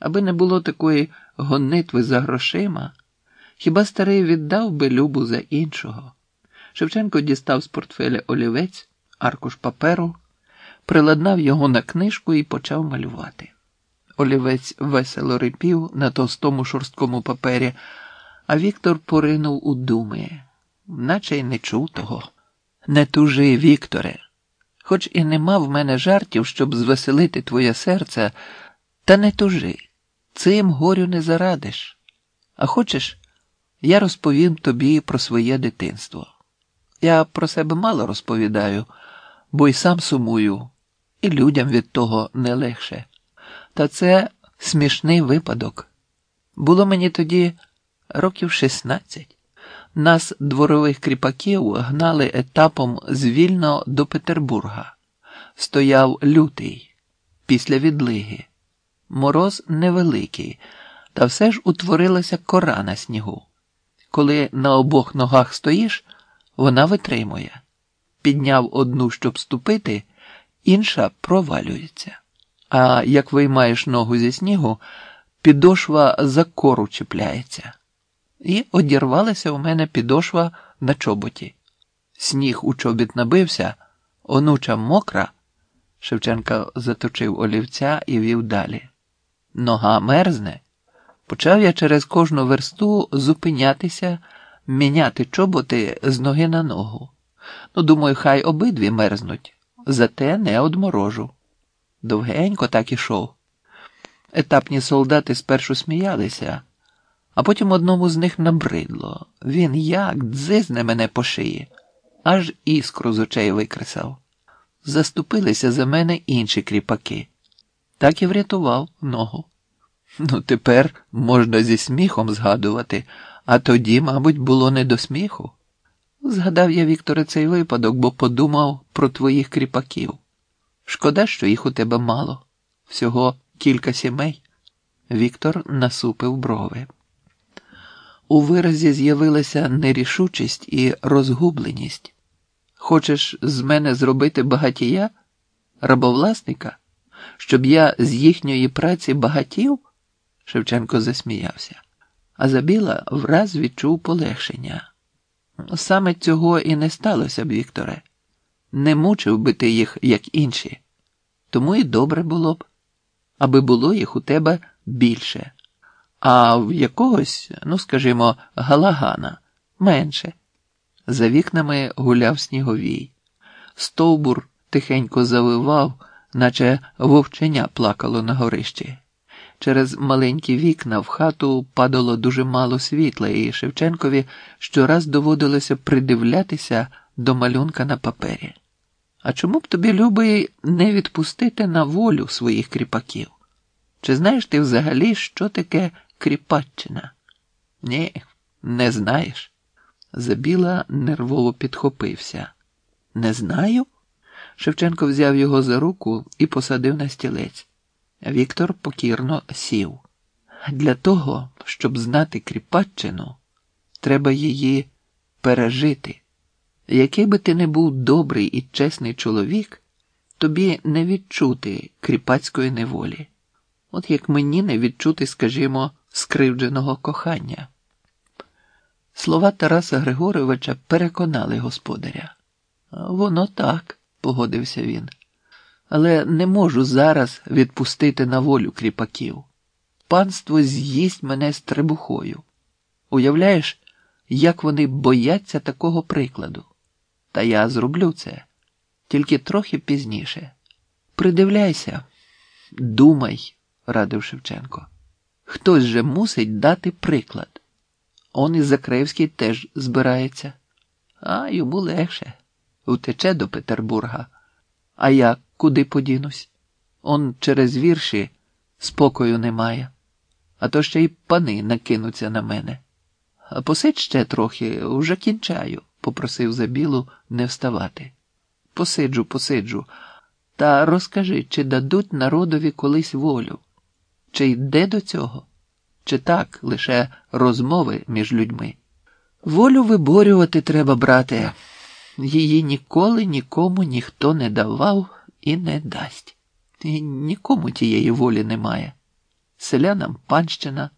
Аби не було такої гонитви за грошима, хіба старий віддав би любу за іншого. Шевченко дістав з портфеля олівець, аркуш паперу, приладнав його на книжку і почав малювати. Олівець весело рипів на товстому шорсткому папері, а Віктор поринув у думи, наче й не чув того. Не тужи, Вікторе, хоч і нема в мене жартів, щоб звеселити твоє серце, та не тужи, цим горю не зарадиш. А хочеш, я розповім тобі про своє дитинство. Я про себе мало розповідаю, бо й сам сумую, і людям від того не легше. Та це смішний випадок. Було мені тоді років 16. Нас, дворових кріпаків, гнали етапом з Вільно до Петербурга. Стояв лютий, після відлиги. Мороз невеликий, та все ж утворилася кора на снігу. Коли на обох ногах стоїш, вона витримує. Підняв одну, щоб ступити, інша провалюється. А як виймаєш ногу зі снігу, підошва за кору чіпляється. І одірвалася у мене підошва на чоботі. Сніг у чобіт набився, онуча мокра. Шевченка заточив олівця і вів далі. Нога мерзне. Почав я через кожну версту зупинятися, міняти чоботи з ноги на ногу. Ну, думаю, хай обидві мерзнуть, зате не одморожу. Довгенько так ішов. Етапні солдати спершу сміялися, а потім одному з них набридло. Він як дзизне мене по шиї, аж іскру з очей викресав. Заступилися за мене інші кріпаки. Так і врятував ногу. Ну, тепер можна зі сміхом згадувати, а тоді, мабуть, було не до сміху. Згадав я, Вікторе, цей випадок, бо подумав про твоїх кріпаків. Шкода, що їх у тебе мало, всього кілька сімей. Віктор насупив брови. У виразі з'явилася нерішучість і розгубленість. Хочеш з мене зробити багатія, рабовласника, щоб я з їхньої праці багатів? Шевченко засміявся, а Забіла враз відчув полегшення. Саме цього і не сталося б, Вікторе. Не мучив би ти їх, як інші. Тому і добре було б, аби було їх у тебе більше, а в якогось, ну скажімо, галагана менше. За вікнами гуляв сніговій. Стовбур тихенько завивав, наче вовченя плакало на горищі. Через маленькі вікна в хату падало дуже мало світла, і Шевченкові щораз доводилося придивлятися до малюнка на папері. А чому б тобі, любий, не відпустити на волю своїх кріпаків? Чи знаєш ти взагалі, що таке кріпаччина? Ні, не знаєш. Забіла нервово підхопився. Не знаю? Шевченко взяв його за руку і посадив на стілець. Віктор покірно сів. Для того, щоб знати кріпаччину, треба її пережити. Який би ти не був добрий і чесний чоловік, тобі не відчути кріпацької неволі, от як мені не відчути, скажімо, скривдженого кохання. Слова Тараса Григоровича переконали господаря. Воно так, погодився він, але не можу зараз відпустити на волю кріпаків. Панство з'їсть мене з требухою. Уявляєш, як вони бояться такого прикладу? Та я зроблю це тільки трохи пізніше. Придивляйся, думай, радив Шевченко. Хтось же мусить дати приклад. Он і Закревський теж збирається, а йому легше утече до Петербурга. А я куди подінусь? Он через вірші спокою немає, а то ще й пани накинуться на мене. А посидь ще трохи, уже кінчаю попросив Забілу не вставати. Посиджу, посиджу, та розкажи, чи дадуть народові колись волю? Чи йде до цього? Чи так лише розмови між людьми? Волю виборювати треба, брате. Її ніколи нікому ніхто не давав і не дасть. І нікому тієї волі немає. селянам панщина,